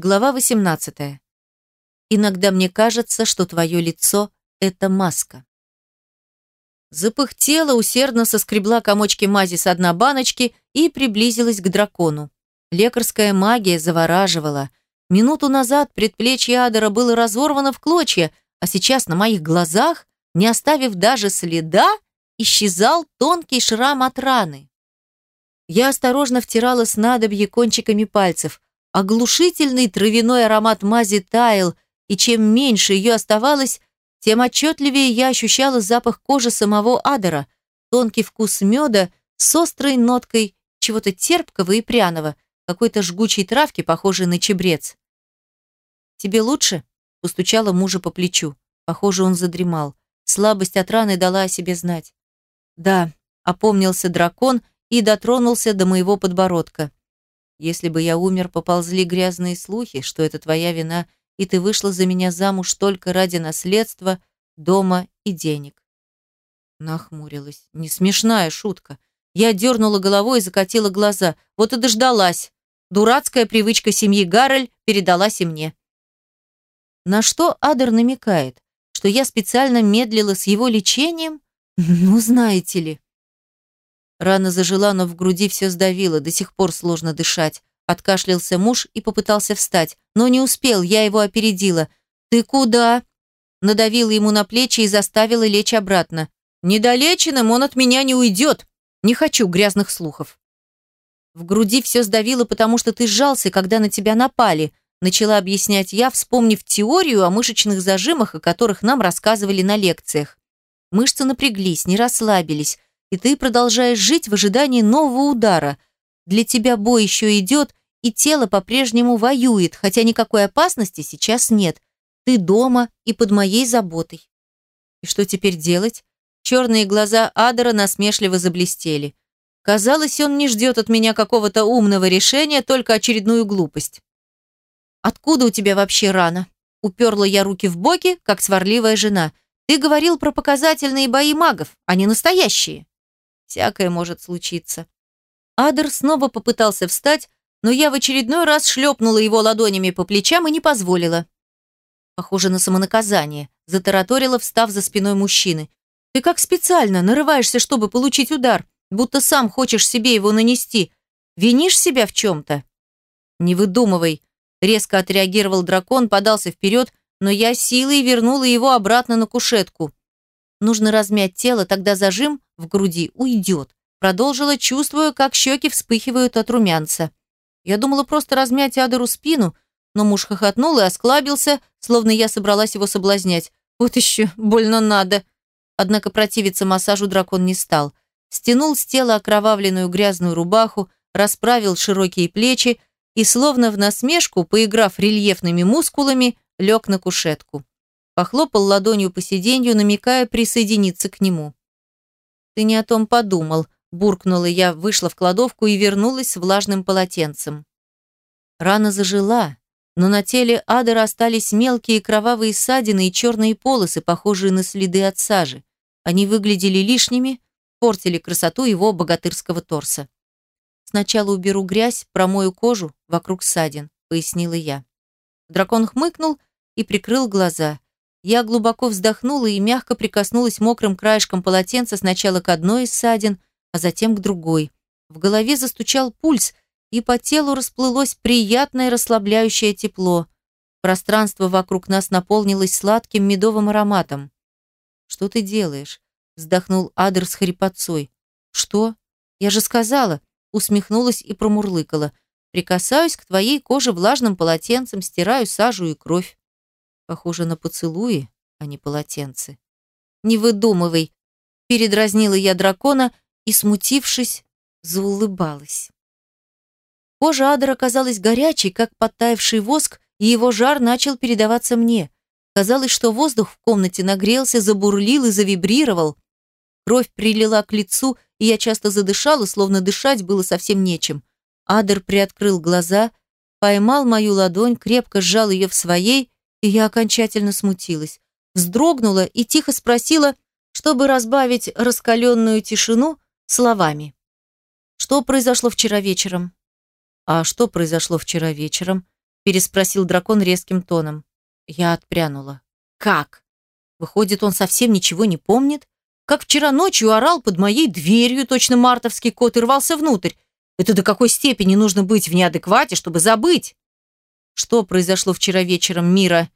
Глава 18. Иногда мне кажется, что твое лицо — это маска. Запыхтела, усердно соскребла комочки мази с одной баночки и приблизилась к дракону. Лекарская магия завораживала. Минуту назад предплечье Адера было разорвано в клочья, а сейчас на моих глазах, не оставив даже следа, исчезал тонкий шрам от раны. Я осторожно втирала снадобье кончиками пальцев – Оглушительный травяной аромат мази таял, и чем меньше ее оставалось, тем отчетливее я ощущала запах кожи самого Адера, тонкий вкус меда с острой ноткой чего-то терпкого и пряного, какой-то жгучей травки, похожей на чебрец. «Тебе лучше?» – постучала мужа по плечу. Похоже, он задремал. Слабость от раны дала о себе знать. «Да», – опомнился дракон и дотронулся до моего подбородка. Если бы я умер, поползли грязные слухи, что это твоя вина, и ты вышла за меня замуж только ради наследства, дома и денег. Нахмурилась. Не смешная шутка. Я дернула головой и закатила глаза. Вот и дождалась. Дурацкая привычка семьи Гаррель передалась и мне. На что Адер намекает? Что я специально медлила с его лечением? Ну, знаете ли. Рана зажила, но в груди все сдавило, до сих пор сложно дышать. Откашлялся муж и попытался встать, но не успел, я его опередила. «Ты куда?» Надавила ему на плечи и заставила лечь обратно. «Недолеченным он от меня не уйдет. Не хочу грязных слухов». В груди все сдавило, потому что ты сжался, когда на тебя напали, начала объяснять я, вспомнив теорию о мышечных зажимах, о которых нам рассказывали на лекциях. Мышцы напряглись, не расслабились, и ты продолжаешь жить в ожидании нового удара. Для тебя бой еще идет, и тело по-прежнему воюет, хотя никакой опасности сейчас нет. Ты дома и под моей заботой. И что теперь делать? Черные глаза Адера насмешливо заблестели. Казалось, он не ждет от меня какого-то умного решения, только очередную глупость. «Откуда у тебя вообще рана?» Уперла я руки в боки, как сварливая жена. «Ты говорил про показательные бои магов, а не настоящие». Всякое может случиться. Адер снова попытался встать, но я в очередной раз шлепнула его ладонями по плечам и не позволила. Похоже на самонаказание, затараторила, встав за спиной мужчины. Ты как специально нарываешься, чтобы получить удар, будто сам хочешь себе его нанести. Винишь себя в чем-то? Не выдумывай. Резко отреагировал дракон, подался вперед, но я силой вернула его обратно на кушетку. Нужно размять тело, тогда зажим в груди уйдет. Продолжила, чувствуя, как щеки вспыхивают от румянца. Я думала просто размять Адеру спину, но муж хохотнул и осклабился, словно я собралась его соблазнять. Вот еще, больно надо. Однако противиться массажу дракон не стал. Стянул с тела окровавленную грязную рубаху, расправил широкие плечи и, словно в насмешку, поиграв рельефными мускулами, лег на кушетку. Похлопал ладонью по сиденью, намекая присоединиться к нему. «Ты не о том подумал», – буркнула я, вышла в кладовку и вернулась с влажным полотенцем. Рана зажила, но на теле Адера остались мелкие кровавые ссадины и черные полосы, похожие на следы от сажи. Они выглядели лишними, портили красоту его богатырского торса. «Сначала уберу грязь, промою кожу вокруг ссадин», – пояснила я. Дракон хмыкнул и прикрыл глаза. Я глубоко вздохнула и мягко прикоснулась мокрым краешком полотенца сначала к одной из ссадин, а затем к другой. В голове застучал пульс, и по телу расплылось приятное расслабляющее тепло. Пространство вокруг нас наполнилось сладким медовым ароматом. «Что ты делаешь?» – вздохнул Адер с хрипотцой. «Что? Я же сказала!» – усмехнулась и промурлыкала. «Прикасаюсь к твоей коже влажным полотенцем, стираю сажу и кровь». Похоже на поцелуи, а не полотенце. «Не выдумывай!» Передразнила я дракона и, смутившись, заулыбалась. Кожа Адера казалась горячей, как подтаявший воск, и его жар начал передаваться мне. Казалось, что воздух в комнате нагрелся, забурлил и завибрировал. Кровь прилила к лицу, и я часто задышала, словно дышать было совсем нечем. Адер приоткрыл глаза, поймал мою ладонь, крепко сжал ее в своей и я окончательно смутилась. Вздрогнула и тихо спросила, чтобы разбавить раскаленную тишину словами. «Что произошло вчера вечером?» «А что произошло вчера вечером?» переспросил дракон резким тоном. Я отпрянула. Как? Выходит, он совсем ничего не помнит? Как вчера ночью орал под моей дверью, точно мартовский кот, и рвался внутрь. Это до какой степени нужно быть в неадеквате, чтобы забыть? Что произошло вчера вечером, Мира?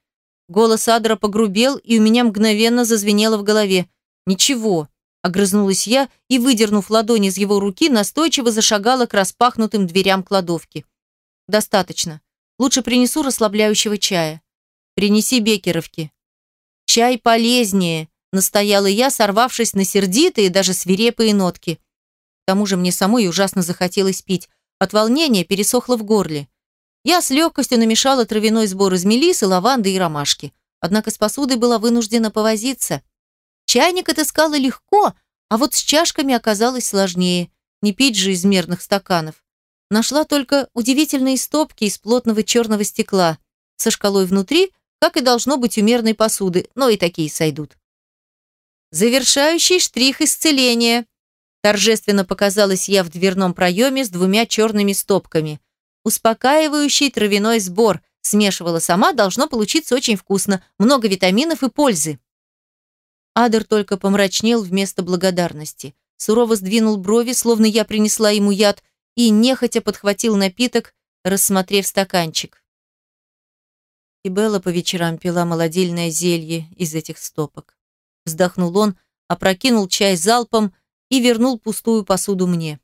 Голос Адра погрубел, и у меня мгновенно зазвенело в голове. Ничего. Огрызнулась я и, выдернув ладонь из его руки, настойчиво зашагала к распахнутым дверям кладовки. «Достаточно. Лучше принесу расслабляющего чая. Принеси бекеровки». «Чай полезнее», – настояла я, сорвавшись на сердитые, даже свирепые нотки. К тому же мне самой ужасно захотелось пить. От волнения пересохло в горле. Я с легкостью намешала травяной сбор из мелисы, лаванды и ромашки. Однако с посудой была вынуждена повозиться – Чайник отыскала легко, а вот с чашками оказалось сложнее. Не пить же из мерных стаканов. Нашла только удивительные стопки из плотного черного стекла, со шкалой внутри, как и должно быть у мерной посуды, но и такие сойдут. Завершающий штрих исцеления. Торжественно показалась я в дверном проеме с двумя черными стопками. Успокаивающий травяной сбор. Смешивала сама, должно получиться очень вкусно, много витаминов и пользы. Адер только помрачнел вместо благодарности. Сурово сдвинул брови, словно я принесла ему яд, и нехотя подхватил напиток, рассмотрев стаканчик. И Белла по вечерам пила молодильное зелье из этих стопок. Вздохнул он, опрокинул чай залпом и вернул пустую посуду мне.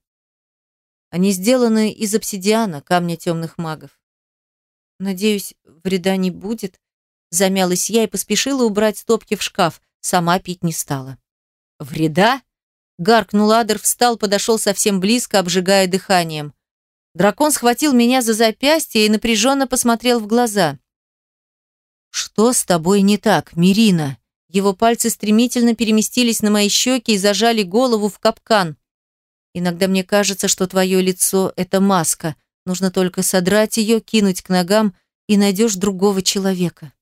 Они сделаны из обсидиана, камня темных магов. Надеюсь, вреда не будет. Замялась я и поспешила убрать стопки в шкаф сама пить не стала. «Вреда?» Гаркнул Адер, встал, подошел совсем близко, обжигая дыханием. Дракон схватил меня за запястье и напряженно посмотрел в глаза. «Что с тобой не так, Мирина?» Его пальцы стремительно переместились на мои щеки и зажали голову в капкан. «Иногда мне кажется, что твое лицо — это маска. Нужно только содрать ее, кинуть к ногам, и найдешь другого человека».